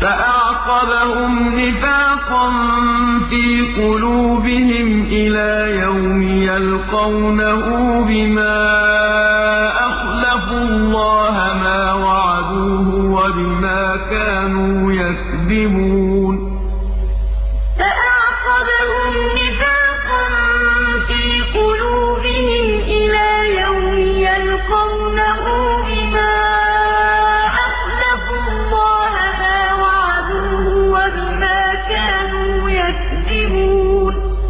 فأعقبهم نفاقا في قلوبهم إلى يوم يلقونه بما أخلفوا الله ما وعدوه وبما كانوا يكذبون. فأعقبهم نفاقا في قلوبهم إلى يوم يلقونه baby.